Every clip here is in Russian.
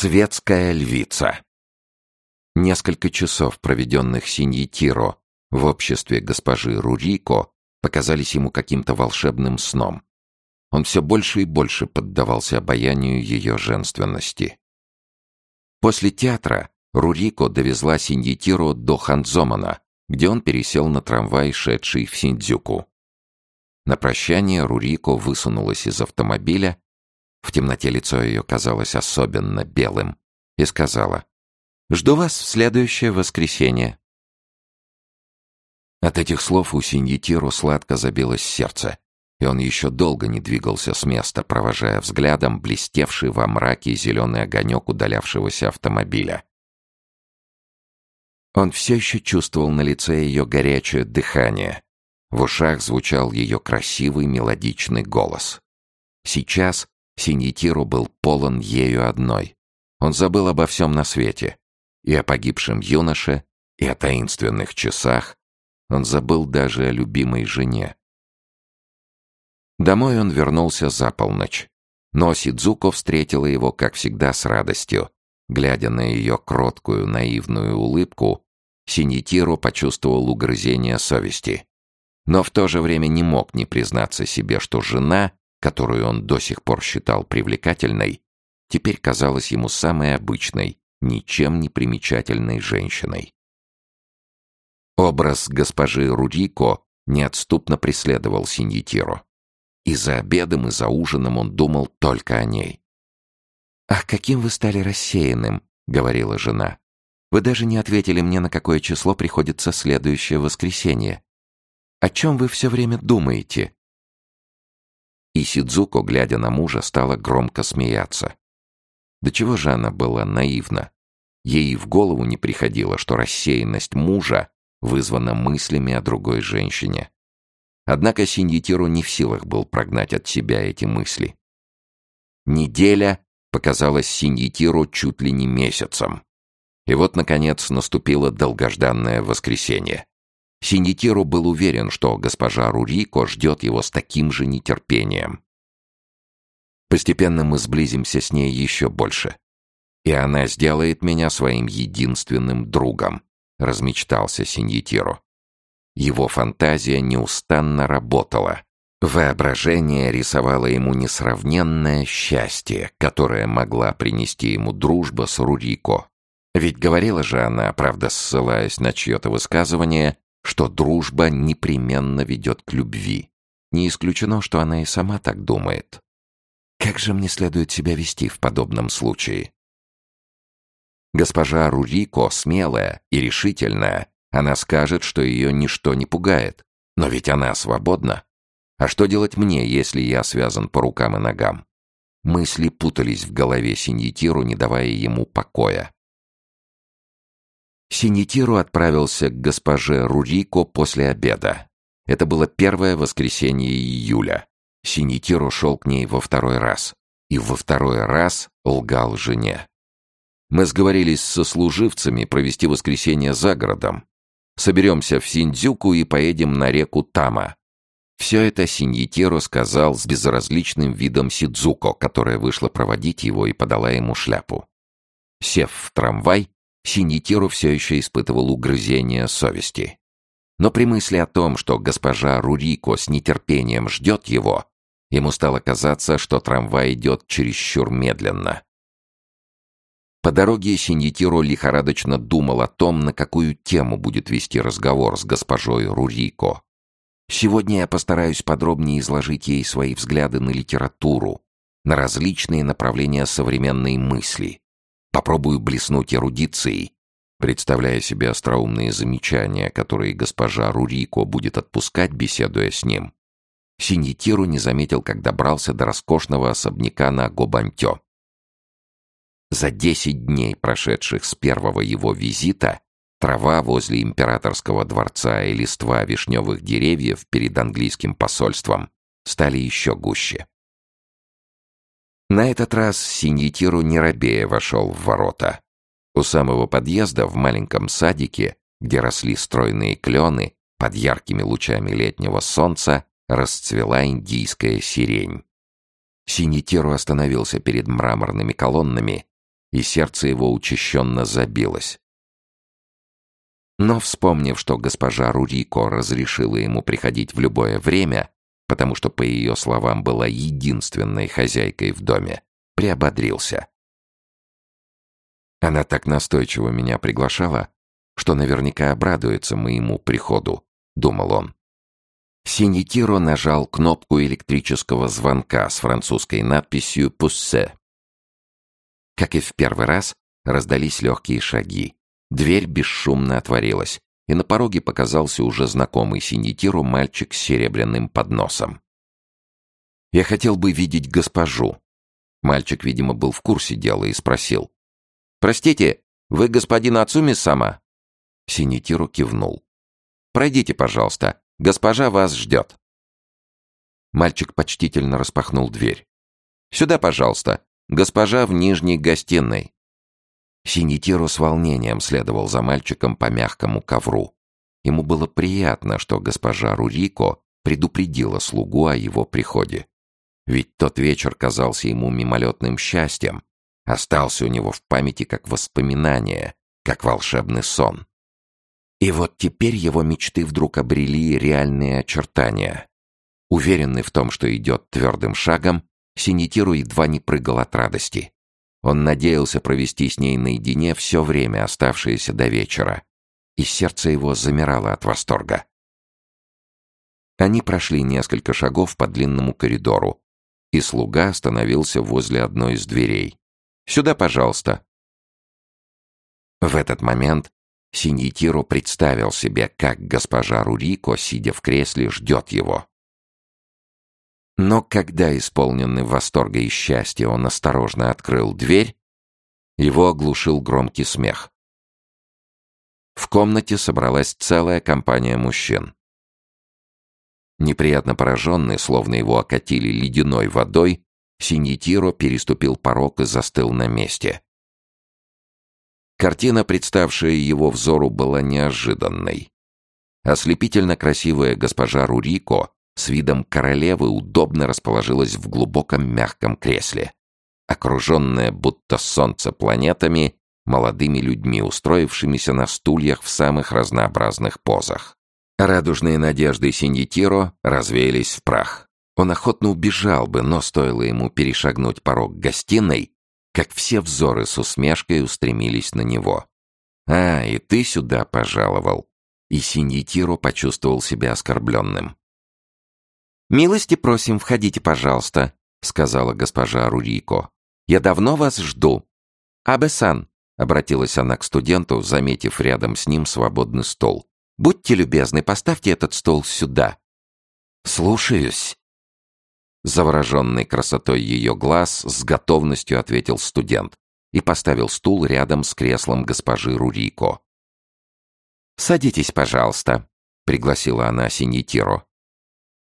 Светская львица. Несколько часов, проведенных Синьетиро в обществе госпожи Рурико, показались ему каким-то волшебным сном. Он все больше и больше поддавался обаянию ее женственности. После театра Рурико довезла Синьетиро до Ханзомана, где он пересел на трамвай, шедший в Синдзюку. На прощание Рурико высунулась из автомобиля в темноте лицо ее казалось особенно белым. И сказала, «Жду вас в следующее воскресенье». От этих слов у Синьетиру сладко забилось сердце, и он еще долго не двигался с места, провожая взглядом блестевший во мраке зеленый огонек удалявшегося автомобиля. Он все еще чувствовал на лице ее горячее дыхание. В ушах звучал ее красивый мелодичный голос. Сейчас Синьетиру был полон ею одной. Он забыл обо всем на свете. И о погибшем юноше, и о таинственных часах. Он забыл даже о любимой жене. Домой он вернулся за полночь. Но Сидзуко встретила его, как всегда, с радостью. Глядя на ее кроткую, наивную улыбку, Синьетиру почувствовал угрызение совести. Но в то же время не мог не признаться себе, что жена которую он до сих пор считал привлекательной, теперь казалась ему самой обычной, ничем не примечательной женщиной. Образ госпожи Рурико неотступно преследовал Синьетиру. И за обедом, и за ужином он думал только о ней. «Ах, каким вы стали рассеянным!» — говорила жена. «Вы даже не ответили мне, на какое число приходится следующее воскресенье. О чем вы все время думаете?» И Сидзуко, глядя на мужа, стала громко смеяться. До чего же она была наивна? Ей в голову не приходило, что рассеянность мужа вызвана мыслями о другой женщине. Однако Синьетиру не в силах был прогнать от себя эти мысли. Неделя показалась Синьетиру чуть ли не месяцем. И вот, наконец, наступило долгожданное воскресенье. Синьетиру был уверен, что госпожа Рурико ждет его с таким же нетерпением. Постепенно мы сблизимся с ней еще больше. И она сделает меня своим единственным другом, размечтался Синьетиру. Его фантазия неустанно работала. Воображение рисовало ему несравненное счастье, которое могла принести ему дружба с Рурико. Ведь говорила же она, правда ссылаясь на чье-то высказывание, что дружба непременно ведет к любви. Не исключено, что она и сама так думает. Как же мне следует себя вести в подобном случае? Госпожа Рурико смелая и решительная. Она скажет, что ее ничто не пугает. Но ведь она свободна. А что делать мне, если я связан по рукам и ногам? Мысли путались в голове Синьетиру, не давая ему покоя. Синитиру отправился к госпоже Рурико после обеда. Это было первое воскресенье июля. Синитиру шел к ней во второй раз. И во второй раз лгал жене. Мы сговорились со служивцами провести воскресенье за городом. Соберемся в Синдзюку и поедем на реку Тама. Все это Синьетиро сказал с безразличным видом Сидзуко, которая вышла проводить его и подала ему шляпу. Сев в трамвай, Синьетиру все еще испытывал угрызение совести. Но при мысли о том, что госпожа Рурико с нетерпением ждет его, ему стало казаться, что трамвай идет чересчур медленно. По дороге Синьетиро лихорадочно думал о том, на какую тему будет вести разговор с госпожой Рурико. Сегодня я постараюсь подробнее изложить ей свои взгляды на литературу, на различные направления современной мысли, Попробую блеснуть эрудицией, представляя себе остроумные замечания, которые госпожа Рурико будет отпускать, беседуя с ним. Синьетиру не заметил, как добрался до роскошного особняка на Гобантё. За десять дней, прошедших с первого его визита, трава возле императорского дворца и листва вишневых деревьев перед английским посольством стали еще гуще. На этот раз Синьетиру не робея вошел в ворота. У самого подъезда в маленьком садике, где росли стройные клены, под яркими лучами летнего солнца расцвела индийская сирень. Синьетиру остановился перед мраморными колоннами и сердце его учащенно забилось. Но, вспомнив, что госпожа Рурико разрешила ему приходить в любое время, потому что, по ее словам, была единственной хозяйкой в доме, приободрился. Она так настойчиво меня приглашала, что наверняка обрадуется моему приходу, думал он. Синьякиро нажал кнопку электрического звонка с французской надписью «Пуссе». Как и в первый раз, раздались легкие шаги. Дверь бесшумно отворилась, и на пороге показался уже знакомый Синьякиру мальчик с серебряным подносом. «Я хотел бы видеть госпожу». Мальчик, видимо, был в курсе дела и спросил. «Простите, вы господин Ацуми сама?» Синитиру кивнул. «Пройдите, пожалуйста. Госпожа вас ждет». Мальчик почтительно распахнул дверь. «Сюда, пожалуйста. Госпожа в нижней гостиной». Синитиру с волнением следовал за мальчиком по мягкому ковру. Ему было приятно, что госпожа Рурико предупредила слугу о его приходе. Ведь тот вечер казался ему мимолетным счастьем, остался у него в памяти как воспоминание, как волшебный сон. И вот теперь его мечты вдруг обрели реальные очертания. Уверенный в том, что идет твердым шагом, Синитиру едва не прыгал от радости. Он надеялся провести с ней наедине все время, оставшееся до вечера. И сердце его замирало от восторга. Они прошли несколько шагов по длинному коридору, и слуга остановился возле одной из дверей. Сюда, пожалуйста». В этот момент Синьитиро представил себе, как госпожа Рурико, сидя в кресле, ждет его. Но когда, исполненный восторга и счастья, он осторожно открыл дверь, его оглушил громкий смех. В комнате собралась целая компания мужчин. Неприятно пораженный, словно его окатили ледяной водой, Синьетиро переступил порог и застыл на месте. Картина, представшая его взору, была неожиданной. Ослепительно красивая госпожа Рурико с видом королевы удобно расположилась в глубоком мягком кресле, окруженная будто солнце планетами, молодыми людьми, устроившимися на стульях в самых разнообразных позах. Радужные надежды Синьетиро развеялись в прах. Он охотно убежал бы, но стоило ему перешагнуть порог гостиной, как все взоры с усмешкой устремились на него. «А, и ты сюда пожаловал!» И Синьетиро почувствовал себя оскорбленным. «Милости просим, входите, пожалуйста», — сказала госпожа Рурико. «Я давно вас жду». «Абе-сан», — обратилась она к студенту, заметив рядом с ним свободный стол. «Будьте любезны, поставьте этот стол сюда». «Слушаюсь», Завороженный красотой ее глаз с готовностью ответил студент и поставил стул рядом с креслом госпожи Рурико. «Садитесь, пожалуйста», — пригласила она Синьетиро.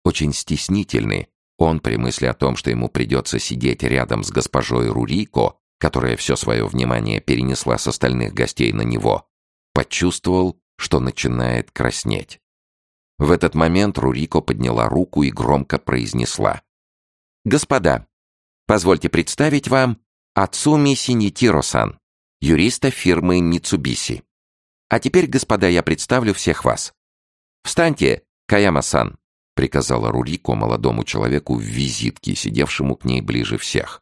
Очень стеснительный, он при мысли о том, что ему придется сидеть рядом с госпожой Рурико, которая все свое внимание перенесла с остальных гостей на него, почувствовал, что начинает краснеть. В этот момент Рурико подняла руку и громко произнесла. Господа, позвольте представить вам Ацуми Синитиро-сан, юриста фирмы Митсубиси. А теперь, господа, я представлю всех вас. Встаньте, Каяма-сан, приказала Рурико молодому человеку в визитке, сидевшему к ней ближе всех.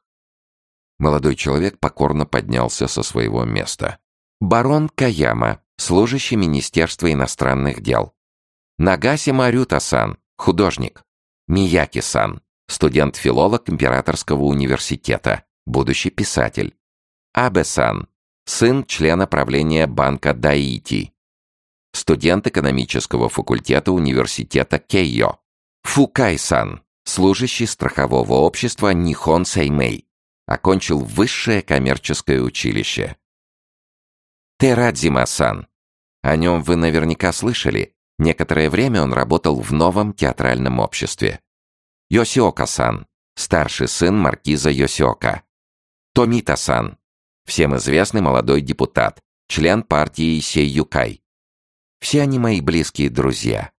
Молодой человек покорно поднялся со своего места. Барон Каяма, служащий Министерства иностранных дел. Нагаси Марюта-сан, художник. Мияки-сан, студент-филолог Императорского университета, будущий писатель. Абесан, сын члена правления банка Даити. Студент экономического факультета университета Кейо. Фукай-сан, служащий страхового общества Нихон Сеймей. Окончил высшее коммерческое училище. Терадзима-сан. О нем вы наверняка слышали. Некоторое время он работал в новом театральном обществе. Йосиока-сан, старший сын маркиза Йосиока. Томита-сан, всем известный молодой депутат, член партии Сейюкай. Все они мои близкие друзья.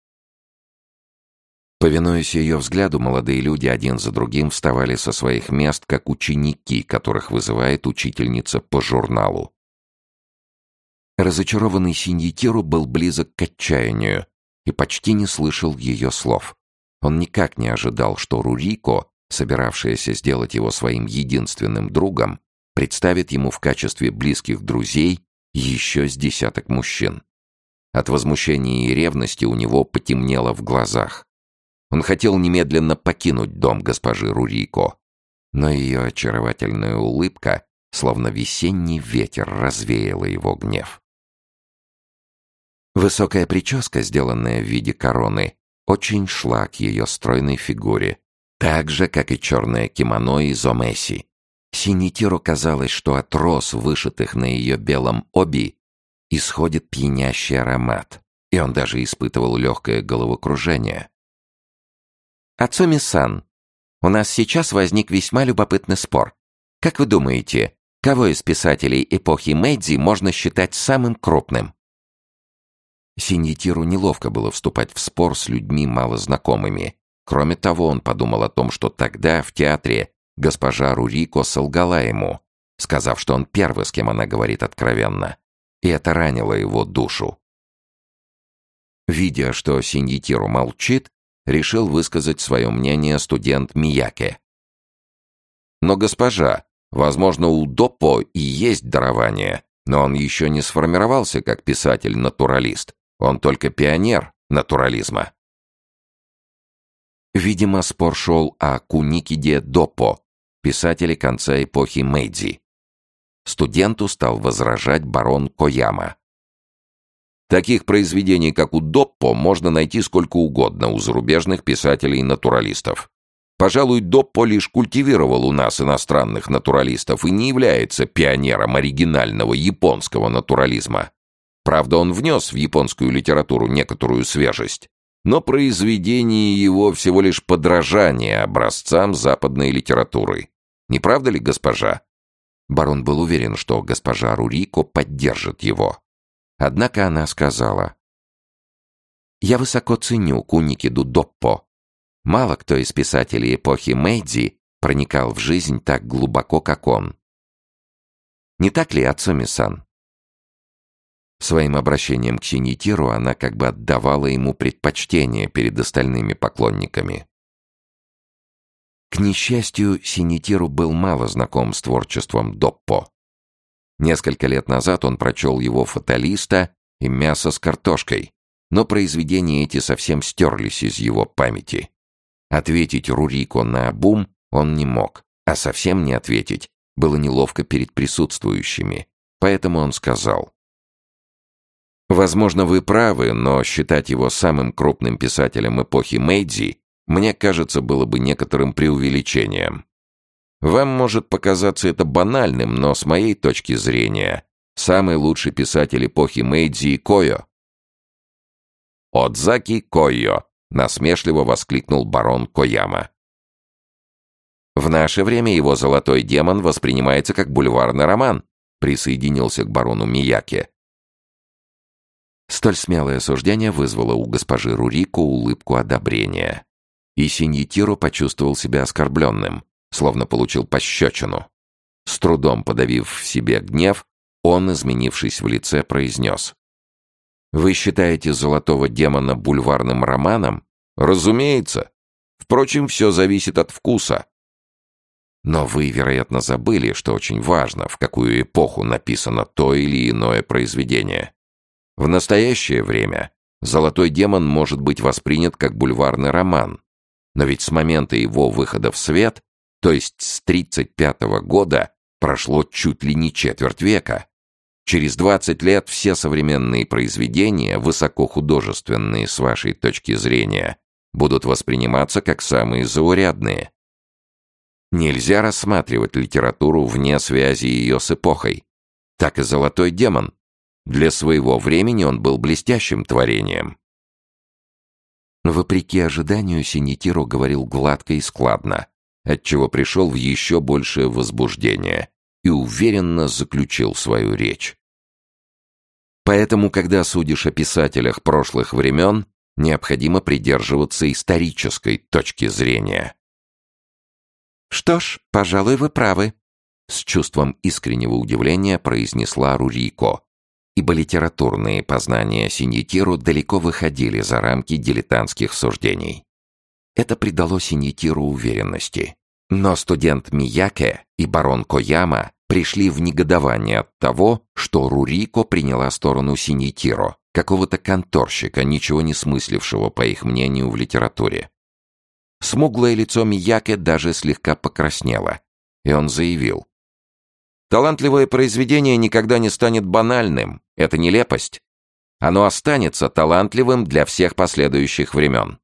Повинуясь ее взгляду, молодые люди один за другим вставали со своих мест, как ученики, которых вызывает учительница по журналу. Разочарованный Синьетиру был близок к отчаянию и почти не слышал ее слов. Он никак не ожидал, что Рурико, собиравшаяся сделать его своим единственным другом, представит ему в качестве близких друзей еще с десяток мужчин. От возмущения и ревности у него потемнело в глазах. Он хотел немедленно покинуть дом госпожи Рурико, но ее очаровательная улыбка, словно весенний ветер, развеяла его гнев. Высокая прическа, сделанная в виде короны, очень шла к ее стройной фигуре, так же, как и черное кимоно из Омеси. Синитиру казалось, что от роз, вышитых на ее белом оби, исходит пьянящий аромат, и он даже испытывал легкое головокружение. «Ацуми-сан, у нас сейчас возник весьма любопытный спор. Как вы думаете, кого из писателей эпохи Мэйдзи можно считать самым крупным?» Синьетиру неловко было вступать в спор с людьми малознакомыми. Кроме того, он подумал о том, что тогда в театре госпожа Рурико солгала ему, сказав, что он первый, с кем она говорит откровенно. И это ранило его душу. Видя, что Синьетиру молчит, решил высказать свое мнение студент Мияке. «Но, госпожа, возможно, у Доппо и есть дарование, но он еще не сформировался как писатель-натуралист. Он только пионер натурализма». Видимо, спор шел о Куникиде Доппо, писателе конца эпохи Мэйдзи. Студенту стал возражать барон Кояма. Таких произведений, как у Доппо, можно найти сколько угодно у зарубежных писателей-натуралистов. Пожалуй, Доппо лишь культивировал у нас иностранных натуралистов и не является пионером оригинального японского натурализма. Правда, он внес в японскую литературу некоторую свежесть, но произведение его всего лишь подражание образцам западной литературы. Не правда ли, госпожа? Барон был уверен, что госпожа Рурико поддержит его. Однако она сказала, «Я высоко ценю Куникиду Доппо. Мало кто из писателей эпохи Мэйдзи проникал в жизнь так глубоко, как он. Не так ли, Ацуми-сан?» Своим обращением к Синитиру она как бы отдавала ему предпочтение перед остальными поклонниками. К несчастью, Синитиру был мало знаком с творчеством Доппо. Несколько лет назад он прочел его «Фаталиста» и «Мясо с картошкой», но произведения эти совсем стерлись из его памяти. Ответить Рурико на бум он не мог, а совсем не ответить было неловко перед присутствующими, поэтому он сказал. «Возможно, вы правы, но считать его самым крупным писателем эпохи Мэйдзи, мне кажется, было бы некоторым преувеличением. Вам может показаться это банальным, но с моей точки зрения, самый лучший писатель эпохи Мэйдзи Койо. «Отзаки Койо», — насмешливо воскликнул барон Кояма. «В наше время его «Золотой демон» воспринимается как бульварный роман», — присоединился к барону Мияке. Столь смелое суждение вызвало у госпожи Рурико улыбку одобрения. И Синьетиро почувствовал себя оскорбленным словно получил пощечину. С трудом подавив в себе гнев, он, изменившись в лице, произнес. «Вы считаете «Золотого демона» бульварным романом? Разумеется. Впрочем, все зависит от вкуса. Но вы, вероятно, забыли, что очень важно, в какую эпоху написано то или иное произведение. В настоящее время «Золотой демон» может быть воспринят как бульварный роман, но ведь с момента его выхода в свет то есть с 35 -го года прошло чуть ли не четверть века. Через 20 лет все современные произведения, высокохудожественные с вашей точки зрения, будут восприниматься как самые заурядные. Нельзя рассматривать литературу вне связи ее с эпохой. Так и «Золотой демон». Для своего времени он был блестящим творением. Вопреки ожиданию, Синитиро говорил гладко и складно, отчего пришел в еще большее возбуждение и уверенно заключил свою речь. Поэтому, когда судишь о писателях прошлых времен, необходимо придерживаться исторической точки зрения. «Что ж, пожалуй, вы правы», — с чувством искреннего удивления произнесла Рурико, ибо литературные познания Синьетиру далеко выходили за рамки дилетантских суждений. Это придало Синьетиру уверенности. Но студент Мияке и барон Кояма пришли в негодование от того, что Рурико приняла сторону Синьетиро, какого-то конторщика, ничего не смыслившего, по их мнению, в литературе. Смуглое лицо Мияке даже слегка покраснело, и он заявил. «Талантливое произведение никогда не станет банальным, это нелепость. Оно останется талантливым для всех последующих времен.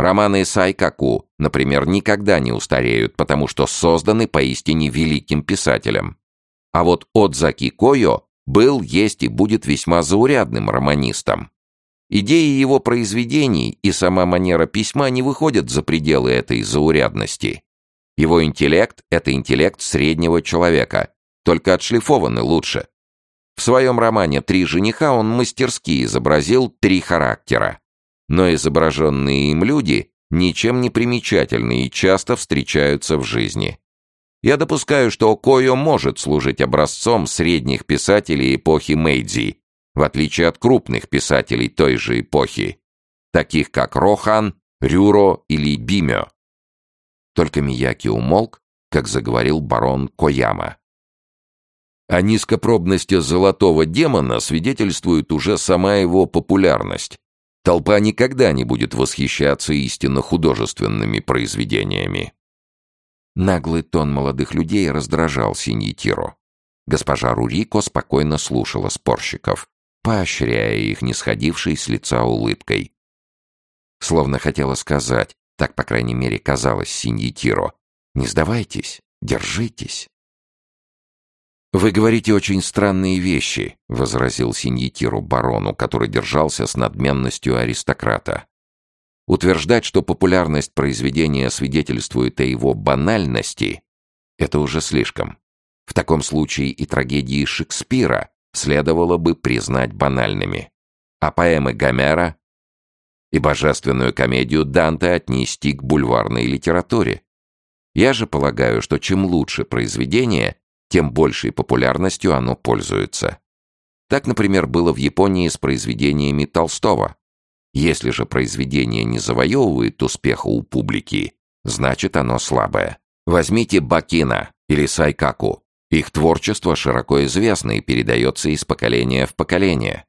Романы Сайкаку, например, никогда не устареют, потому что созданы поистине великим писателем. А вот Отзаки Койо был, есть и будет весьма заурядным романистом. Идеи его произведений и сама манера письма не выходят за пределы этой заурядности. Его интеллект — это интеллект среднего человека, только отшлифованный лучше. В своем романе «Три жениха» он мастерски изобразил три характера. Но изображенные им люди ничем не примечательны и часто встречаются в жизни. Я допускаю, что Койо может служить образцом средних писателей эпохи Мэйдзи, в отличие от крупных писателей той же эпохи, таких как Рохан, Рюро или Бимё. Только Мияки умолк, как заговорил барон Кояма. О низкопробности золотого демона свидетельствует уже сама его популярность. Толпа никогда не будет восхищаться истинно художественными произведениями. Наглый тон молодых людей раздражал Синьетиро. Госпожа Рурико спокойно слушала спорщиков, поощряя их нисходившей с лица улыбкой. Словно хотела сказать, так, по крайней мере, казалось Синьетиро, «Не сдавайтесь, держитесь». «Вы говорите очень странные вещи», — возразил Синьетиру барону, который держался с надменностью аристократа. Утверждать, что популярность произведения свидетельствует о его банальности, это уже слишком. В таком случае и трагедии Шекспира следовало бы признать банальными, а поэмы Гомера и божественную комедию Данте отнести к бульварной литературе. Я же полагаю, что чем лучше произведение, тем большей популярностью оно пользуется. Так, например, было в Японии с произведениями Толстого. Если же произведение не завоевывает успеха у публики, значит оно слабое. Возьмите Бакина или Сайкаку. Их творчество широко известно и передается из поколения в поколение.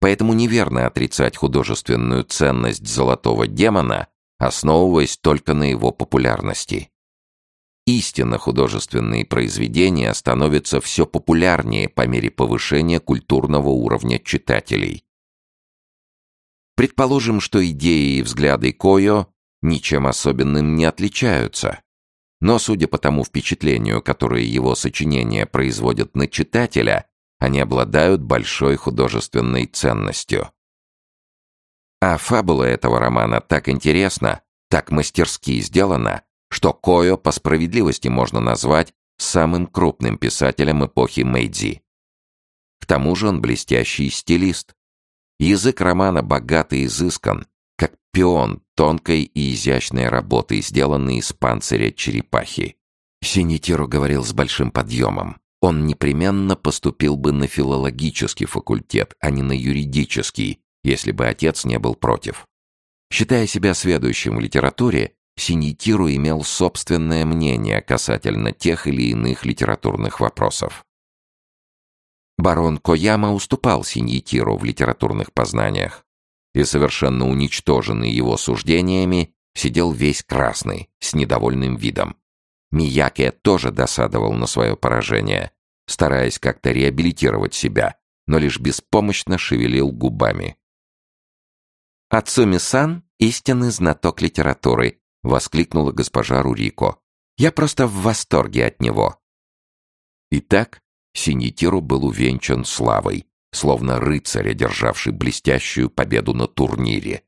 Поэтому неверно отрицать художественную ценность «Золотого демона», основываясь только на его популярности. Истинно художественные произведения становятся все популярнее по мере повышения культурного уровня читателей. Предположим, что идеи и взгляды Койо ничем особенным не отличаются. Но, судя по тому впечатлению, которое его сочинения производят на читателя, они обладают большой художественной ценностью. А фабула этого романа так интересна, так мастерски сделана, что Койо по справедливости можно назвать самым крупным писателем эпохи Мэйдзи. К тому же он блестящий стилист. Язык романа богат и изыскан, как пион тонкой и изящной работы, сделанный из панциря черепахи. Синитиру говорил с большим подъемом. Он непременно поступил бы на филологический факультет, а не на юридический, если бы отец не был против. Считая себя сведущим в литературе, Синитиру имел собственное мнение касательно тех или иных литературных вопросов. Барон Кояма уступал Синьетиру в литературных познаниях, и совершенно уничтоженный его суждениями сидел весь красный, с недовольным видом. Мияке тоже досадовал на свое поражение, стараясь как-то реабилитировать себя, но лишь беспомощно шевелил губами. «Ацуми-сан — истинный знаток литературы», — воскликнула госпожа Рурико. «Я просто в восторге от него». Итак, Синьетиру был увенчан славой, словно рыцарь, одержавший блестящую победу на турнире.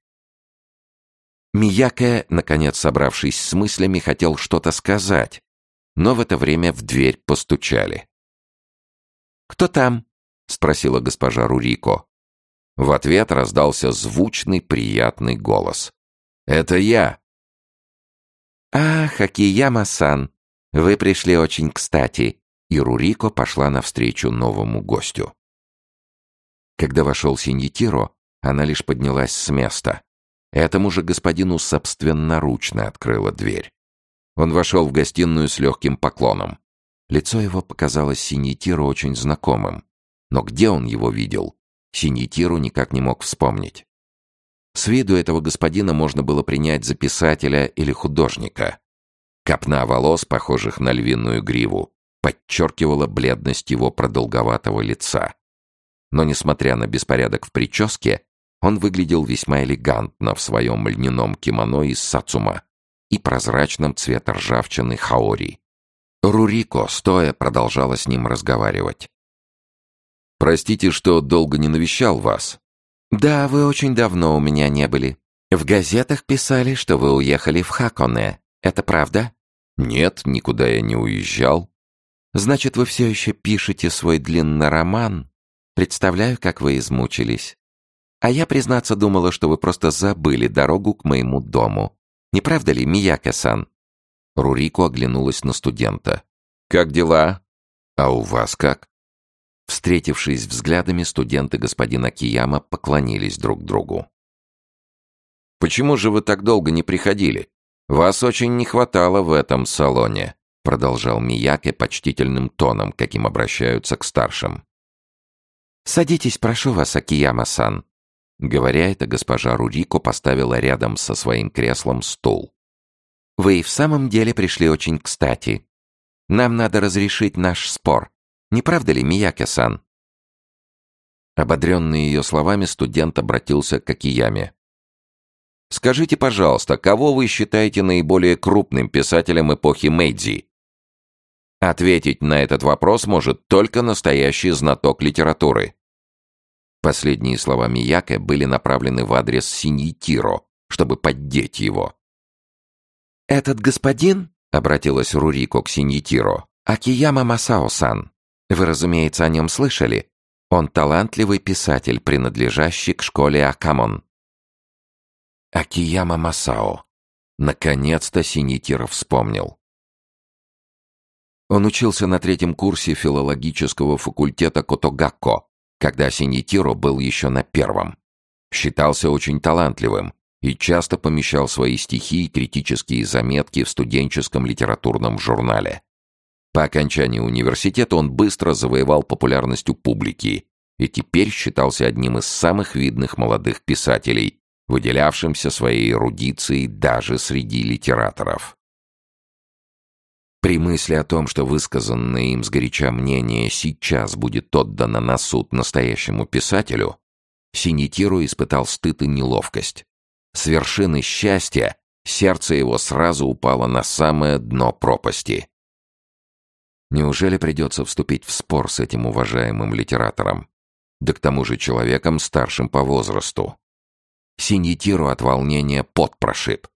Мияке, наконец собравшись с мыслями, хотел что-то сказать, но в это время в дверь постучали. «Кто там?» — спросила госпожа Рурико. В ответ раздался звучный, приятный голос. «Это я!» «Ах, Акияма-сан, вы пришли очень кстати!» И Рурико пошла навстречу новому гостю. Когда вошел Синьетиро, она лишь поднялась с места. Этому же господину собственноручно открыла дверь. Он вошел в гостиную с легким поклоном. Лицо его показалось Синьетиру очень знакомым. Но где он его видел, Синьетиру никак не мог вспомнить. С виду этого господина можно было принять за писателя или художника. Копна волос, похожих на львиную гриву, подчеркивала бледность его продолговатого лица. Но, несмотря на беспорядок в прическе, он выглядел весьма элегантно в своем льняном кимоно из сацума и прозрачном цвета ржавчины хаори. Рурико, стоя, продолжала с ним разговаривать. «Простите, что долго не навещал вас». «Да, вы очень давно у меня не были. В газетах писали, что вы уехали в Хаконе. Это правда?» «Нет, никуда я не уезжал». «Значит, вы все еще пишете свой длинный роман? Представляю, как вы измучились. А я, признаться, думала, что вы просто забыли дорогу к моему дому. Не правда ли, Мияка-сан?» Рурико оглянулась на студента. «Как дела? А у вас как?» Встретившись взглядами, студенты господина Кияма поклонились друг другу. «Почему же вы так долго не приходили? Вас очень не хватало в этом салоне», продолжал Мияке почтительным тоном, каким обращаются к старшим. «Садитесь, прошу вас, Акияма-сан». Говоря это, госпожа Рурико поставила рядом со своим креслом стул. Вы и в самом деле пришли очень кстати. Нам надо разрешить наш спор. Не правда ли, Мияке-сан?» Ободренный ее словами, студент обратился к Акияме. «Скажите, пожалуйста, кого вы считаете наиболее крупным писателем эпохи Мэйдзи?» Ответить на этот вопрос может только настоящий знаток литературы. Последние слова Мияке были направлены в адрес Синьитиро, чтобы поддеть его. «Этот господин?» — обратилась Рурико к Синьитиро. «Акияма Масао-сан. Вы, разумеется, о нем слышали. Он талантливый писатель, принадлежащий к школе Акамон». Акияма Масао. Наконец-то Синьитиро вспомнил. Он учился на третьем курсе филологического факультета Котогакко, когда Синьитиро был еще на первом. Считался очень талантливым, и часто помещал свои стихи и критические заметки в студенческом литературном журнале. По окончании университета он быстро завоевал популярность у публики и теперь считался одним из самых видных молодых писателей, выделявшимся своей эрудицией даже среди литераторов. При мысли о том, что высказанное им сгоряча мнение сейчас будет отдано на суд настоящему писателю, Синитиру испытал стыд и неловкость. С вершины счастья сердце его сразу упало на самое дно пропасти. Неужели придется вступить в спор с этим уважаемым литератором? Да к тому же человеком, старшим по возрасту. Синьетиру от волнения пот прошиб.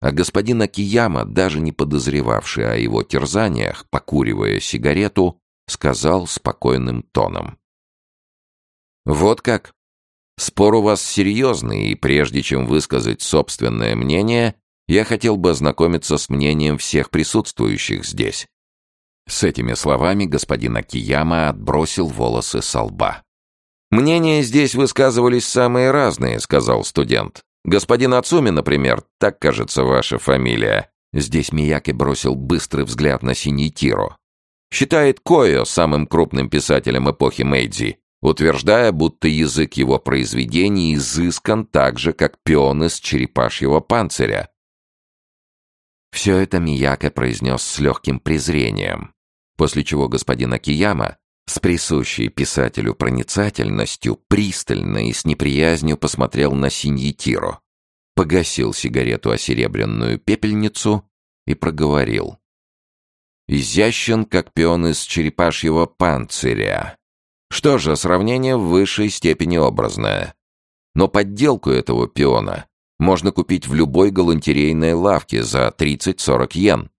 А господин Акияма, даже не подозревавший о его терзаниях, покуривая сигарету, сказал спокойным тоном. «Вот как? Спор у вас серьезный, и прежде чем высказать собственное мнение, я хотел бы ознакомиться с мнением всех присутствующих здесь». С этими словами господин Акияма отбросил волосы со лба. «Мнения здесь высказывались самые разные», — сказал студент. «Господин Ацуми, например, так, кажется, ваша фамилия». Здесь Мияки бросил быстрый взгляд на синий Тиро. «Считает Койо самым крупным писателем эпохи Мэйдзи утверждая, будто язык его произведений изыскан так же, как пион из черепашьего панциря. Все это Мияка произнес с легким презрением, после чего господин Акияма с присущей писателю проницательностью пристально и с неприязнью посмотрел на Синьетиро, погасил сигарету о серебряную пепельницу и проговорил. «Изящен, как пион из черепашьего панциря, что же, сравнение в высшей степени образное. Но подделку этого пиона можно купить в любой галантерейной лавке за 30-40 йен.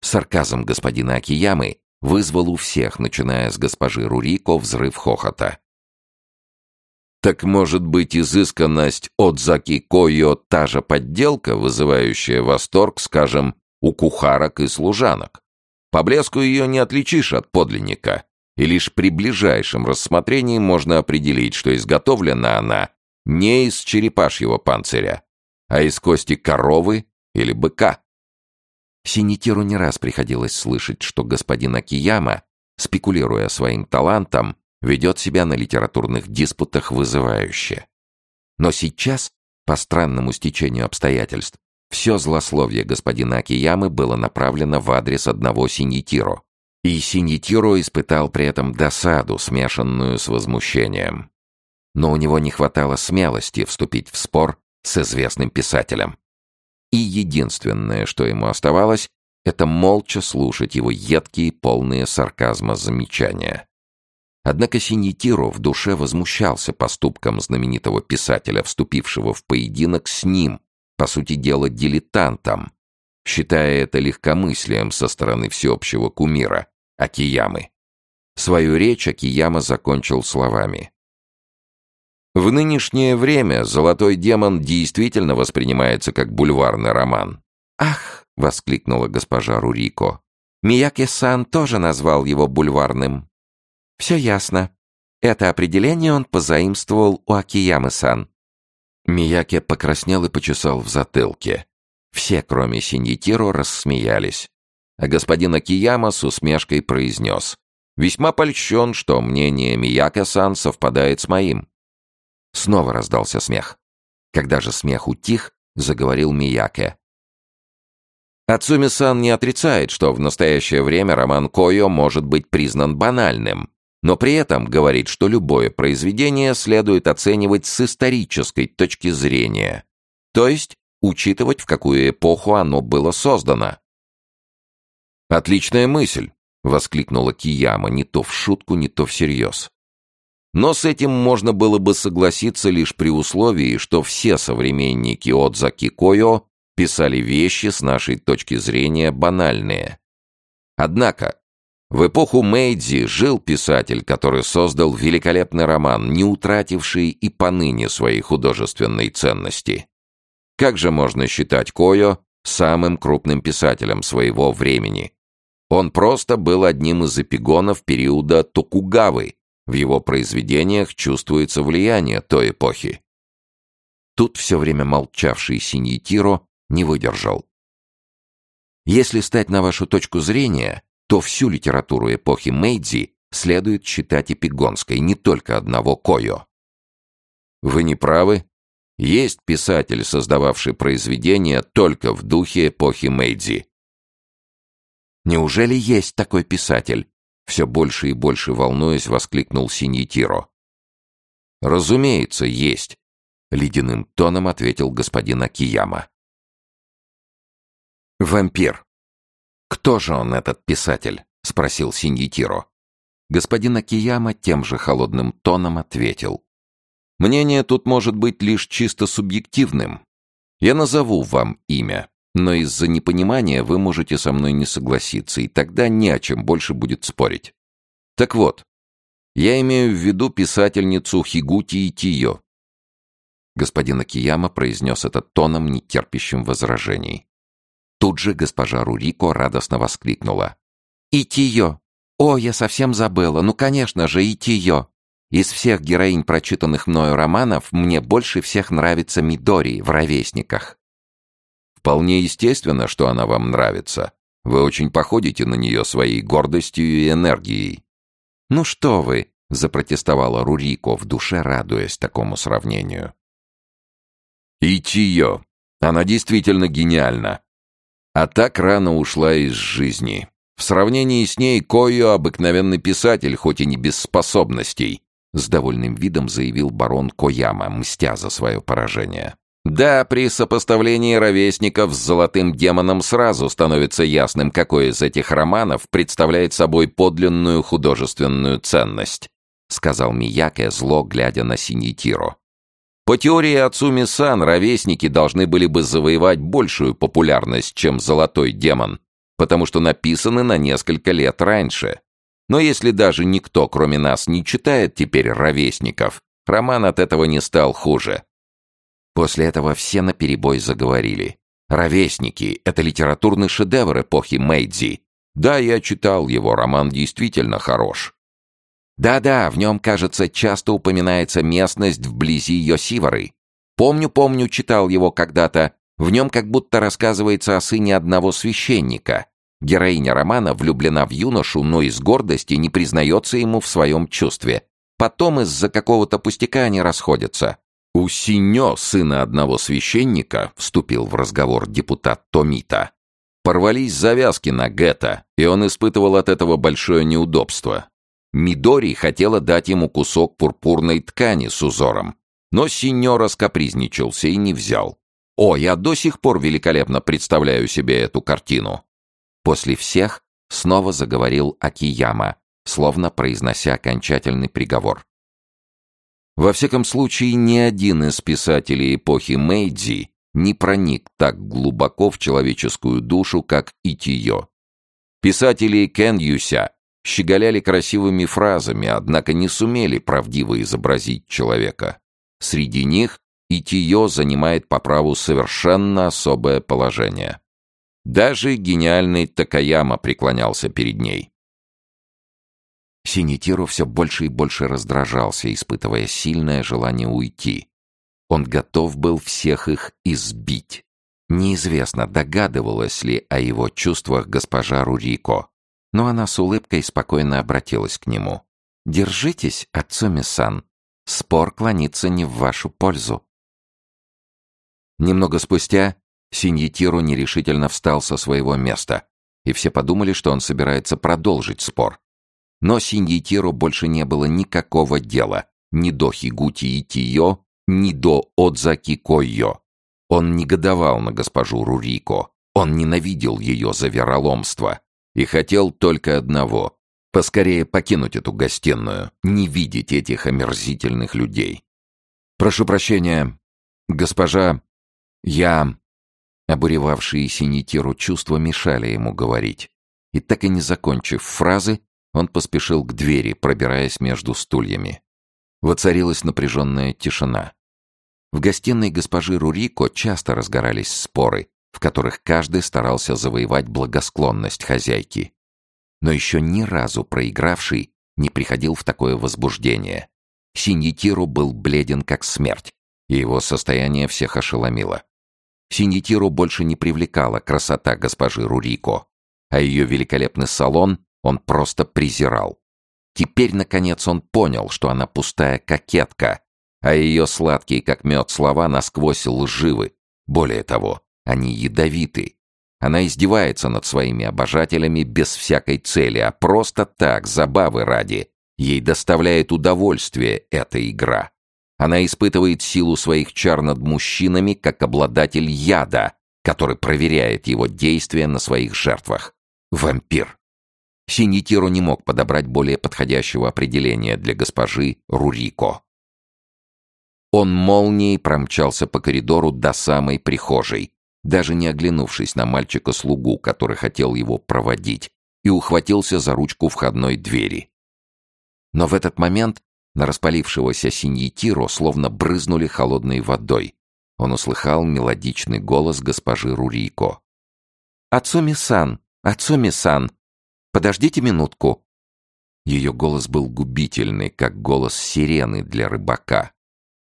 Сарказм господина Акиямы вызвал у всех, начиная с госпожи Рурико, взрыв хохота. Так может быть изысканность от Койо та же подделка, вызывающая восторг, скажем, у кухарок и служанок? По блеску ее не отличишь от подлинника, и лишь при ближайшем рассмотрении можно определить, что изготовлена она не из черепашьего панциря, а из кости коровы или быка. Синитиру не раз приходилось слышать, что господин Акияма, спекулируя своим талантом, ведет себя на литературных диспутах вызывающе. Но сейчас, по странному стечению обстоятельств, все злословие господина Акиямы было направлено в адрес одного Синьитиро. И Синьитиро испытал при этом досаду, смешанную с возмущением. Но у него не хватало смелости вступить в спор с известным писателем. И единственное, что ему оставалось, это молча слушать его едкие, полные сарказма замечания. Однако Синьитиро в душе возмущался поступком знаменитого писателя, вступившего в поединок с ним, по сути дела, дилетантом, считая это легкомыслием со стороны всеобщего кумира, Акиямы. Свою речь Акияма закончил словами. В нынешнее время «Золотой демон» действительно воспринимается как бульварный роман. «Ах!» — воскликнула госпожа Рурико. «Мияки-сан тоже назвал его бульварным». «Все ясно. Это определение он позаимствовал у Акиямы-сан». Мияке покраснел и почесал в затылке. Все, кроме Синьетиро, рассмеялись. А господин Акияма с усмешкой произнес. «Весьма польщен, что мнение Мияке-сан совпадает с моим». Снова раздался смех. Когда же смех утих, заговорил Мияке. Ацуми-сан не отрицает, что в настоящее время роман Койо может быть признан банальным, но при этом говорит, что любое произведение следует оценивать с исторической точки зрения, то есть учитывать, в какую эпоху оно было создано. «Отличная мысль!» — воскликнула Кияма не то в шутку, не то всерьез. Но с этим можно было бы согласиться лишь при условии, что все современники Отзаки Койо писали вещи с нашей точки зрения банальные. Однако, в эпоху Мэйдзи жил писатель, который создал великолепный роман, не утративший и поныне своей художественной ценности. Как же можно считать Койо самым крупным писателем своего времени? Он просто был одним из эпигонов периода Токугавы, в его произведениях чувствуется влияние той эпохи. Тут все время молчавший Синьитиро не выдержал. Если стать на вашу точку зрения, то всю литературу эпохи Мэйдзи следует считать эпигонской, не только одного Койо. Вы не правы. Есть писатель, создававший произведения только в духе эпохи Мэйдзи. Неужели есть такой писатель? Все больше и больше волнуясь, воскликнул Синьитиро. «Разумеется, есть», — ледяным тоном ответил господин Акияма. «Вампир. Кто же он, этот писатель?» — спросил Синьитиро. Господин Акияма тем же холодным тоном ответил. «Мнение тут может быть лишь чисто субъективным. Я назову вам имя. Но из-за непонимания вы можете со мной не согласиться, и тогда не о чем больше будет спорить. Так вот, я имею в виду писательницу Хигути Итиё. Господин Акияма произнес это тоном, не терпящим возражений. Тут же госпожа Рурико радостно воскликнула. «Итиё! О, я совсем забыла! Ну, конечно же, Итиё! Из всех героинь прочитанных мною романов мне больше всех нравится Мидори в «Ровесниках». Вполне естественно, что она вам нравится. Вы очень походите на нее своей гордостью и энергией. «Ну что вы!» — запротестовала Рурико, в душе радуясь такому сравнению. «Ичиё! Она действительно гениальна!» А так рано ушла из жизни. В сравнении с ней Койо — обыкновенный писатель, хоть и не без способностей, — с довольным видом заявил барон Кояма, мстя за свое поражение. Да, при сопоставлении ровесников с «Золотым демоном» сразу становится ясным, какой из этих романов представляет собой подлинную художественную ценность, сказал Мияке, зло глядя на Синьитиро. По теории Ацуми-сан, ровесники должны были бы завоевать большую популярность, чем «Золотой демон», потому что написаны на несколько лет раньше. Но если даже никто, кроме нас, не читает теперь ровесников, Роман от этого не стал хуже. После этого все наперебой заговорили. «Ровесники» — это литературный шедевр эпохи Мэйдзи. Да, я читал его, роман действительно хорош. Да-да, в нем, кажется, часто упоминается местность вблизи Йосивары. Помню-помню, читал его когда-то. В нем как будто рассказывается о сыне одного священника. Героиня романа влюблена в юношу, но из гордости не признается ему в своем чувстве. Потом из-за какого-то пустяка они расходятся. У Синьо, сына одного священника, вступил в разговор депутат Томита. Порвались завязки на Гетто, и он испытывал от этого большое неудобство. Мидори хотела дать ему кусок пурпурной ткани с узором, но Синьо раскапризничался и не взял. О, я до сих пор великолепно представляю себе эту картину. После всех снова заговорил Акияма, словно произнося окончательный приговор. Во всяком случае, ни один из писателей эпохи Мэйдзи не проник так глубоко в человеческую душу, как Итиё. Писатели Кен Юся щеголяли красивыми фразами, однако не сумели правдиво изобразить человека. Среди них Итиё занимает по праву совершенно особое положение. Даже гениальный Такаяма преклонялся перед ней. Синитиру все больше и больше раздражался, испытывая сильное желание уйти. Он готов был всех их избить. Неизвестно, догадывалась ли о его чувствах госпожа Рурико, но она с улыбкой спокойно обратилась к нему. «Держитесь, Ацуми-сан. Спор клонится не в вашу пользу». Немного спустя Синьетиру нерешительно встал со своего места, и все подумали, что он собирается продолжить спор. Но Синьетиру больше не было никакого дела ни до Хигути Итиё, ни до Отзаки Койо. Он негодовал на госпожу Рурико, он ненавидел ее за вероломство и хотел только одного — поскорее покинуть эту гостиную, не видеть этих омерзительных людей. «Прошу прощения, госпожа, я...» Обуревавшие Синитиру чувства мешали ему говорить. И так и не закончив фразы, он поспешил к двери, пробираясь между стульями. Воцарилась напряженная тишина. В гостиной госпожи Рурико часто разгорались споры, в которых каждый старался завоевать благосклонность хозяйки. Но еще ни разу проигравший не приходил в такое возбуждение. Синьетиру был бледен как смерть, и его состояние всех ошеломило. Синьетиру больше не привлекала красота госпожи Рурико, а ее великолепный салон он просто презирал. Теперь, наконец, он понял, что она пустая кокетка, а ее сладкие, как мед, слова насквозь лживы. Более того, они ядовиты. Она издевается над своими обожателями без всякой цели, а просто так, забавы ради. Ей доставляет удовольствие эта игра. Она испытывает силу своих чар над мужчинами, как обладатель яда, который проверяет его действия на своих жертвах. Вампир. Синьетиру не мог подобрать более подходящего определения для госпожи Рурико. Он молнией промчался по коридору до самой прихожей, даже не оглянувшись на мальчика-слугу, который хотел его проводить, и ухватился за ручку входной двери. Но в этот момент на распалившегося Синьетиро словно брызнули холодной водой. Он услыхал мелодичный голос госпожи Рурико. «Ацуми-сан! Ацуми-сан! Подождите минутку!» Ее голос был губительный, как голос сирены для рыбака.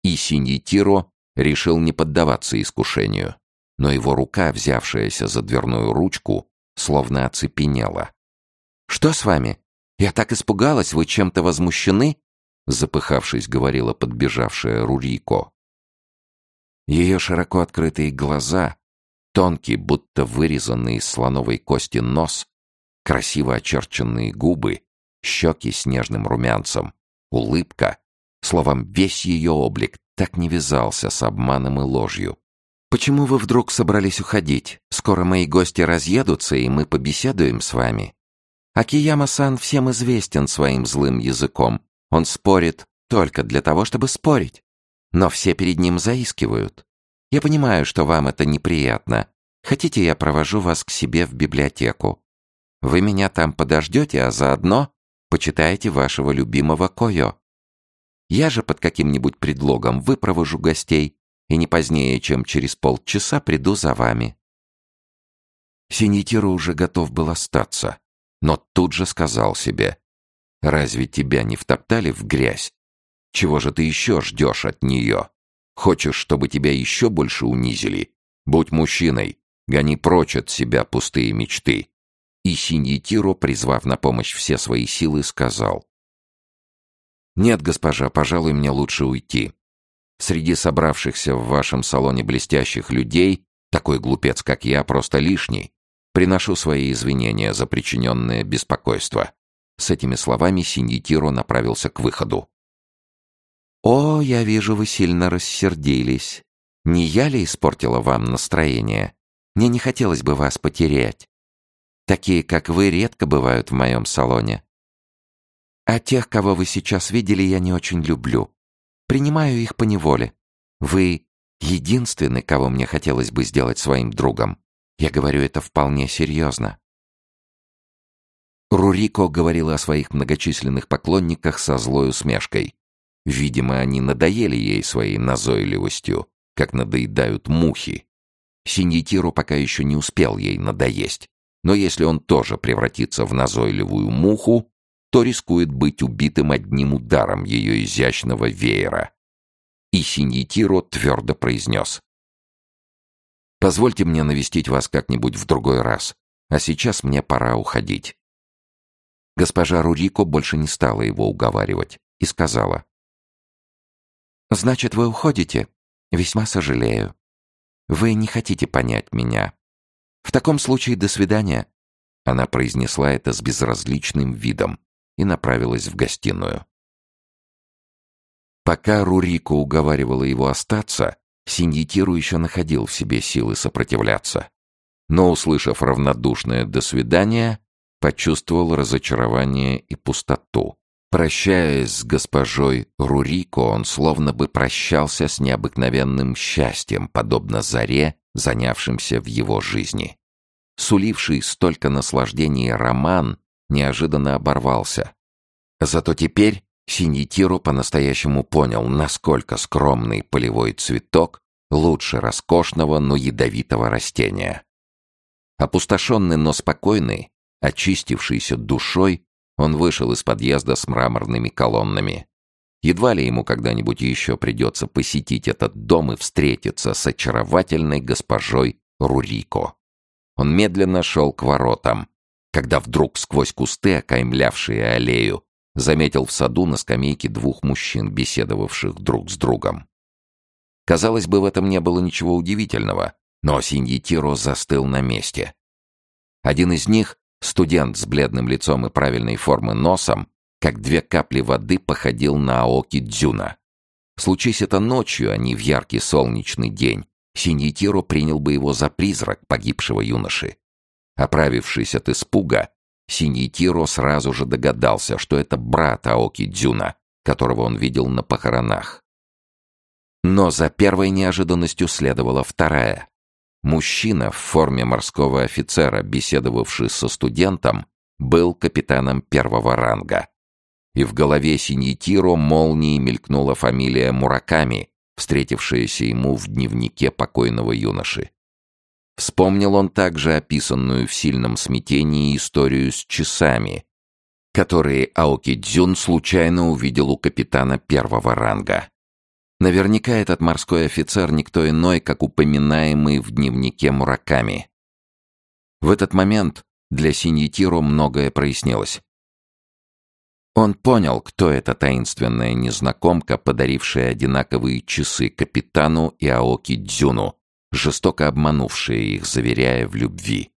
И Синьетиро решил не поддаваться искушению. Но его рука, взявшаяся за дверную ручку, словно оцепенела. «Что с вами? Я так испугалась, вы чем-то возмущены?» запыхавшись, говорила подбежавшая Рурико. Ее широко открытые глаза, тонкий, будто вырезанный из слоновой кости нос, красиво очерченные губы, щеки с нежным румянцем, улыбка, словом, весь ее облик так не вязался с обманом и ложью. «Почему вы вдруг собрались уходить? Скоро мои гости разъедутся, и мы побеседуем с вами». Акияма-сан всем известен своим злым языком. Он спорит только для того, чтобы спорить. Но все перед ним заискивают. Я понимаю, что вам это неприятно. Хотите, я провожу вас к себе в библиотеку? Вы меня там подождете, а заодно почитаете вашего любимого Койо. Я же под каким-нибудь предлогом выпровожу гостей и не позднее, чем через полчаса приду за вами». Синитиру уже готов был остаться, но тут же сказал себе, «Разве тебя не втоптали в грязь? Чего же ты еще ждешь от нее? Хочешь, чтобы тебя еще больше унизили? Будь мужчиной, гони прочь от себя пустые мечты». И Синьетиро, призвав на помощь все свои силы, сказал, «Нет, госпожа, пожалуй, мне лучше уйти. Среди собравшихся в вашем салоне блестящих людей такой глупец, как я, просто лишний. Приношу свои извинения за причиненное беспокойство». С этими словами Синьетиро направился к выходу. «О, я вижу, вы сильно рассердились. Не я ли испортила вам настроение? Мне не хотелось бы вас потерять. Такие, как вы, редко бывают в моем салоне. А тех, кого вы сейчас видели, я не очень люблю. Принимаю их по неволе. Вы единственный, кого мне хотелось бы сделать своим другом. Я говорю это вполне серьезно. Рурико говорила о своих многочисленных поклонниках со злой усмешкой. Видимо, они надоели ей своей назойливостью, как надоедают мухи. Синьетиру пока еще не успел ей надоесть. Но если он тоже превратится в назойливую муху, то рискует быть убитым одним ударом ее изящного веера. И Синьетиро твердо произнес. «Позвольте мне навестить вас как-нибудь в другой раз, а сейчас мне пора уходить». Госпожа Рурико больше не стала его уговаривать и сказала. «Значит, вы уходите? Весьма сожалею. Вы не хотите понять меня. В таком случае до свидания». Она произнесла это с безразличным видом, и направилась в гостиную. Пока Рурико уговаривала его остаться, Синьетиру еще находил в себе силы сопротивляться. Но, услышав равнодушное «до свидания», почувствовал разочарование и пустоту. Прощаясь с госпожой Рурико, он словно бы прощался с необыкновенным счастьем, подобно заре, занявшимся в его жизни. Суливший столько наслаждений роман неожиданно оборвался. Зато теперь Синьетиро по-настоящему понял, насколько скромный полевой цветок лучше роскошного, но ядовитого растения. Опустошенный, но спокойный, очистившийся душой, он вышел из подъезда с мраморными колоннами. Едва ли ему когда-нибудь еще придется посетить этот дом и встретиться с очаровательной госпожой Рурико. Он медленно шел к воротам, когда вдруг сквозь кусты, окаймлявшие аллею, заметил в саду на скамейке двух мужчин, беседовавших друг с другом. Казалось бы, в этом не было ничего удивительного, но Синьетиро застыл на месте. Один из них, студент с бледным лицом и правильной формы носом, как две капли воды походил на Аоки Дзюна. Случись это ночью, а не в яркий солнечный день, Синьетиро принял бы его за призрак погибшего юноши. Оправившись от испуга, Синьетиро сразу же догадался, что это брат Аоки Дзюна, которого он видел на похоронах. Но за первой неожиданностью следовала вторая. Мужчина в форме морского офицера, беседовавший со студентом, был капитаном первого ранга. И в голове Синьетиро молнией мелькнула фамилия Мураками, встретившаяся ему в дневнике покойного юноши. Вспомнил он также описанную в сильном смятении историю с часами, которые Аоки Дзюн случайно увидел у капитана первого ранга. Наверняка этот морской офицер никто иной, как упоминаемый в дневнике Мураками. В этот момент для Синьетиро многое прояснилось. Он понял, кто эта таинственная незнакомка, подарившая одинаковые часы капитану и Аоки Дзюну, жестоко обманувшая их, заверяя в любви.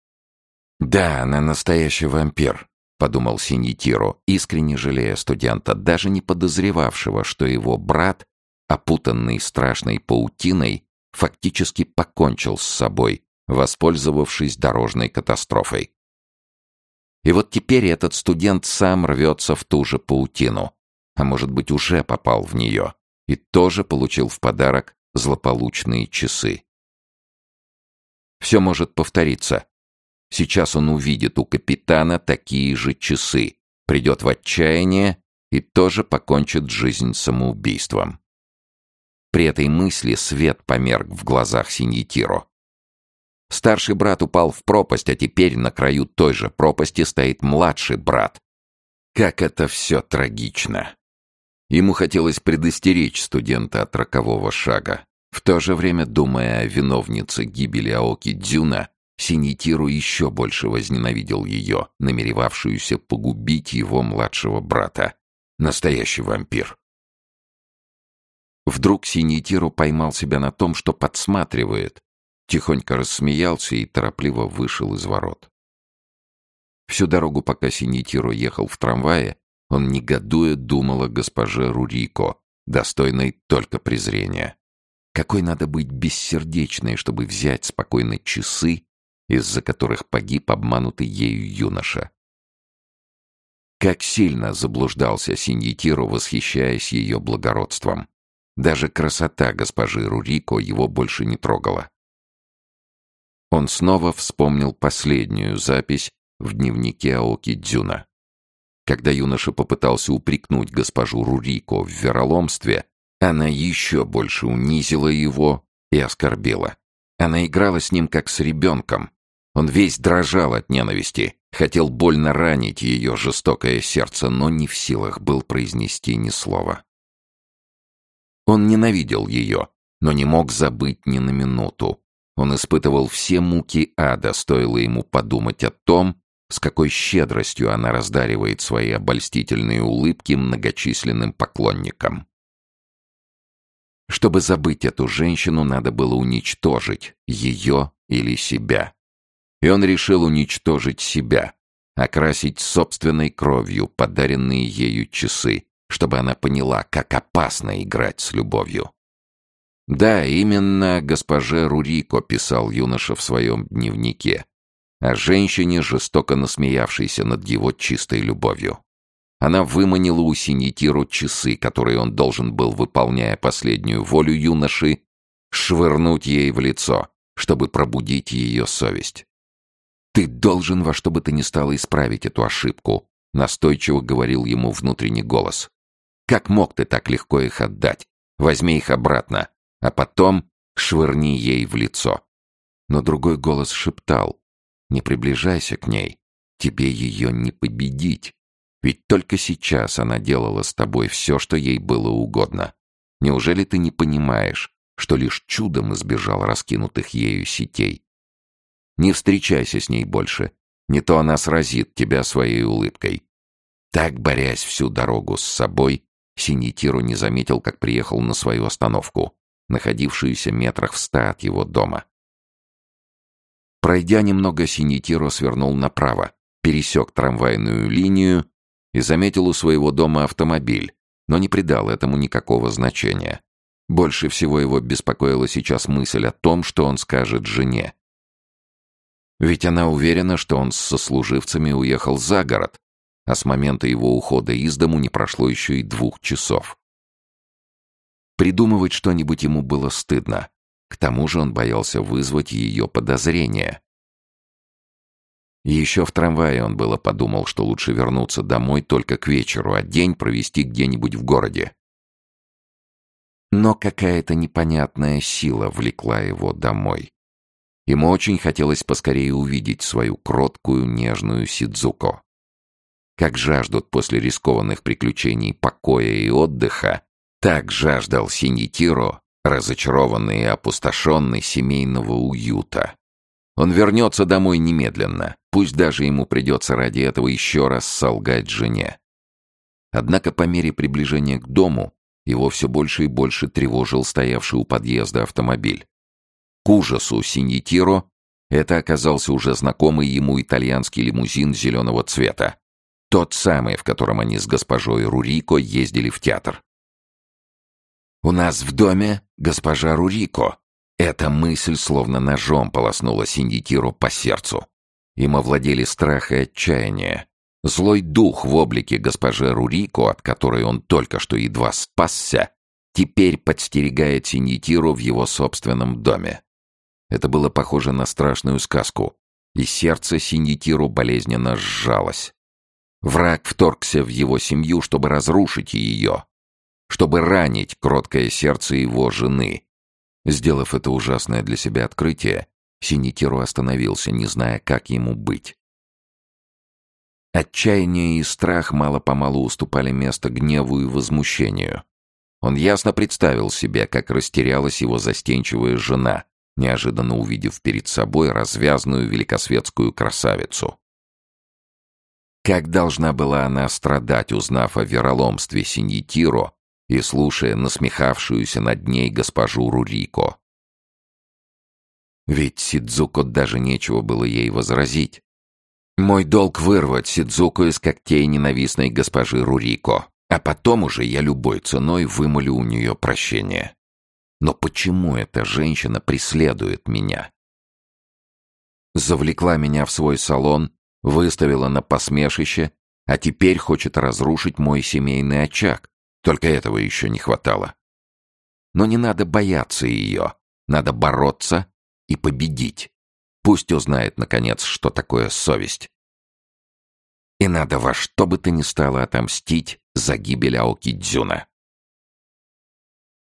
«Да, она настоящий вампир», — подумал Синьетиро, искренне жалея студента, даже не подозревавшего, что его брат, опутанный страшной паутиной, фактически покончил с собой, воспользовавшись дорожной катастрофой. И вот теперь этот студент сам рвется в ту же паутину, а может быть уже попал в нее, и тоже получил в подарок злополучные часы. Все может повториться. Сейчас он увидит у капитана такие же часы, придет в отчаяние и тоже покончит жизнь самоубийством. При этой мысли свет померк в глазах Синьетиро. Старший брат упал в пропасть, а теперь на краю той же пропасти стоит младший брат. Как это все трагично! Ему хотелось предостеречь студента от рокового шага. В то же время, думая о виновнице гибели Аоки Дзюна, Синитиру еще больше возненавидел ее, намеревавшуюся погубить его младшего брата. Настоящий вампир. Вдруг Синитиру поймал себя на том, что подсматривает, тихонько рассмеялся и торопливо вышел из ворот. Всю дорогу, пока Синитиро ехал в трамвае, он, негодуя, думал о госпоже Рурико, достойной только презрения. Какой надо быть бессердечной, чтобы взять спокойно часы, из-за которых погиб обманутый ею юноша. Как сильно заблуждался Синьетиро, восхищаясь ее благородством. Даже красота госпожи Рурико его больше не трогала. Он снова вспомнил последнюю запись в дневнике Аоки Дзюна. Когда юноша попытался упрекнуть госпожу Рурико в вероломстве, она еще больше унизила его и оскорбила. Она играла с ним как с ребенком. Он весь дрожал от ненависти, хотел больно ранить ее жестокое сердце, но не в силах был произнести ни слова. Он ненавидел ее, но не мог забыть ни на минуту. Он испытывал все муки ада, стоило ему подумать о том, с какой щедростью она раздаривает свои обольстительные улыбки многочисленным поклонникам. Чтобы забыть эту женщину, надо было уничтожить ее или себя. И он решил уничтожить себя, окрасить собственной кровью подаренные ею часы, чтобы она поняла, как опасно играть с любовью. Да, именно госпоже Рурико писал юноша в своем дневнике, о женщине, жестоко насмеявшейся над его чистой любовью. Она выманила у Синитиру часы, которые он должен был, выполняя последнюю волю юноши, швырнуть ей в лицо, чтобы пробудить ее совесть. «Ты должен во что бы то ни стало исправить эту ошибку», настойчиво говорил ему внутренний голос. «Как мог ты так легко их отдать? Возьми их обратно, а потом швырни ей в лицо». Но другой голос шептал. «Не приближайся к ней, тебе ее не победить. Ведь только сейчас она делала с тобой все, что ей было угодно. Неужели ты не понимаешь, что лишь чудом избежал раскинутых ею сетей? Не встречайся с ней больше, не то она сразит тебя своей улыбкой. Так, борясь всю дорогу с собой, Синитиру не заметил, как приехал на свою остановку, находившуюся метрах в ста от его дома. Пройдя немного, Синитиро свернул направо, пересек трамвайную линию и заметил у своего дома автомобиль, но не придал этому никакого значения. Больше всего его беспокоила сейчас мысль о том, что он скажет жене. Ведь она уверена, что он с сослуживцами уехал за город, а с момента его ухода из дому не прошло еще и двух часов. Придумывать что-нибудь ему было стыдно. К тому же он боялся вызвать ее подозрения. Еще в трамвае он было подумал, что лучше вернуться домой только к вечеру, а день провести где-нибудь в городе. Но какая-то непонятная сила влекла его домой. Ему очень хотелось поскорее увидеть свою кроткую, нежную Сидзуко. Как жаждут после рискованных приключений покоя и отдыха, так жаждал Синьитиро, разочарованный и опустошенный семейного уюта. Он вернется домой немедленно, пусть даже ему придется ради этого еще раз солгать жене. Однако по мере приближения к дому его все больше и больше тревожил стоявший у подъезда автомобиль. К ужасу Синьетиро это оказался уже знакомый ему итальянский лимузин зеленого цвета. Тот самый, в котором они с госпожой Рурико ездили в театр. «У нас в доме госпожа Рурико», эта мысль словно ножом полоснула Синдикиру по сердцу. Им овладели страх и отчаяние. Злой дух в облике госпожи Рурико, от которой он только что едва спасся, теперь подстерегает Синдикиру в его собственном доме. Это было похоже на страшную сказку, и сердце Синдикиру болезненно сжалось. Враг вторгся в его семью, чтобы разрушить ее, чтобы ранить кроткое сердце его жены. Сделав это ужасное для себя открытие, Синитиру остановился, не зная, как ему быть. Отчаяние и страх мало-помалу уступали место гневу и возмущению. Он ясно представил себе, как растерялась его застенчивая жена, неожиданно увидев перед собой развязную великосветскую красавицу. Как должна была она страдать, узнав о вероломстве Синьетиро и слушая насмехавшуюся над ней госпожу Рурико. Ведь Сидзуко даже нечего было ей возразить. Мой долг вырвать Сидзуку из когтей ненавистной госпожи Рурико, а потом уже я любой ценой вымолю у нее прощение. Но почему эта женщина преследует меня? Завлекла меня в свой салон, выставила на посмешище, а теперь хочет разрушить мой семейный очаг. Только этого еще не хватало. Но не надо бояться ее, надо бороться и победить. Пусть узнает, наконец, что такое совесть. И надо во что бы то ни стало отомстить за гибель Аоки Дзюна.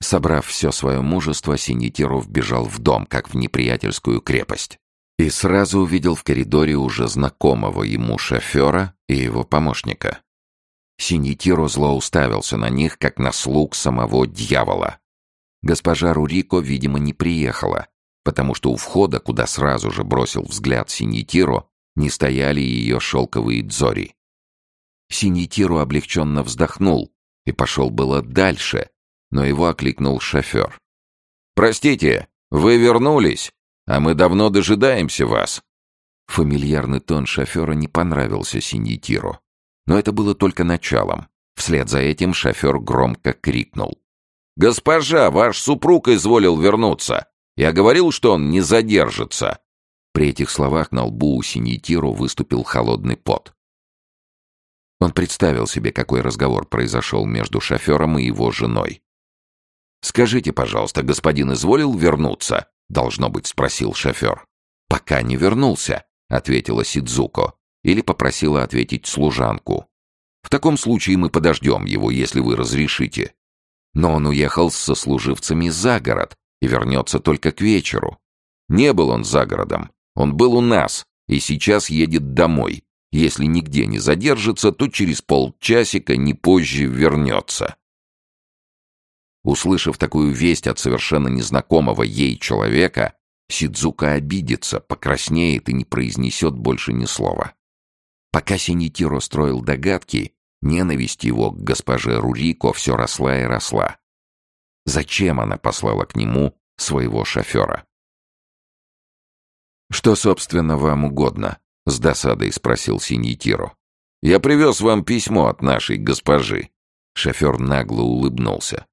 Собрав все свое мужество, Синьетиров бежал в дом, как в неприятельскую крепость. И сразу увидел в коридоре уже знакомого ему шофера и его помощника. Синьетиро зло уставился на них, как на слуг самого дьявола. Госпожа Рурико, видимо, не приехала, потому что у входа, куда сразу же бросил взгляд Синьетиро, не стояли ее шелковые дзори. Синьетиро облегченно вздохнул и пошел было дальше, но его окликнул шофер. «Простите, вы вернулись, а мы давно дожидаемся вас». Фамильярный тон шофера не понравился Синьетиро, но это было только началом. Вслед за этим шофер громко крикнул. «Госпожа, ваш супруг изволил вернуться. Я говорил, что он не задержится». При этих словах на лбу у Синьетиру выступил холодный пот. Он представил себе, какой разговор произошел между шофером и его женой. «Скажите, пожалуйста, господин изволил вернуться?» — должно быть, спросил шофер. «Пока не вернулся», — ответила Сидзуко, или попросила ответить служанку. «В таком случае мы подождем его, если вы разрешите». Но он уехал с сослуживцами за город, и вернется только к вечеру. Не был он за городом, он был у нас и сейчас едет домой. Если нигде не задержится, то через полчасика, не позже, вернется. Услышав такую весть от совершенно незнакомого ей человека, Сидзука обидится, покраснеет и не произнесет больше ни слова. Пока Синитиро строил догадки, ненависть его к госпоже Рурико все росла и росла. Зачем она послала к нему своего шофера? «Что, собственно, вам угодно?» — с досадой спросил Синьетиро. «Я привез вам письмо от нашей госпожи». Шофер нагло улыбнулся.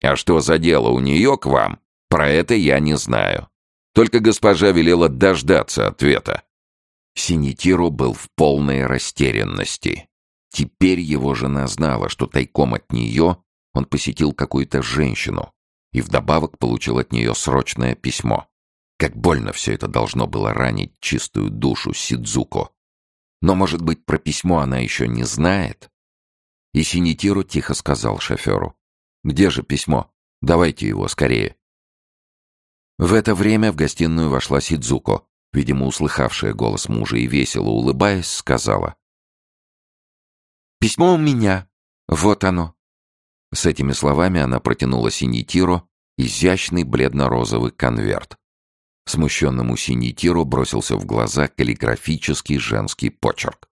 «А что за дело у нее к вам? Про это я не знаю. Только госпожа велела дождаться ответа». Синьетиро был в полной растерянности. Теперь его жена знала, что тайком от нее он посетил какую-то женщину и вдобавок получил от нее срочное письмо. Как больно все это должно было ранить чистую душу Сидзуко. Но, может быть, про письмо она еще не знает? И Синитиру тихо сказал шоферу. «Где же письмо? Давайте его скорее». В это время в гостиную вошла Сидзуко, видимо, услыхавшая голос мужа и весело улыбаясь, сказала. «Письмо у меня. Вот оно. С этими словами она протянула Синитиро изящный бледно-розовый конверт. Смущенному Синитиро бросился в глаза каллиграфический женский почерк.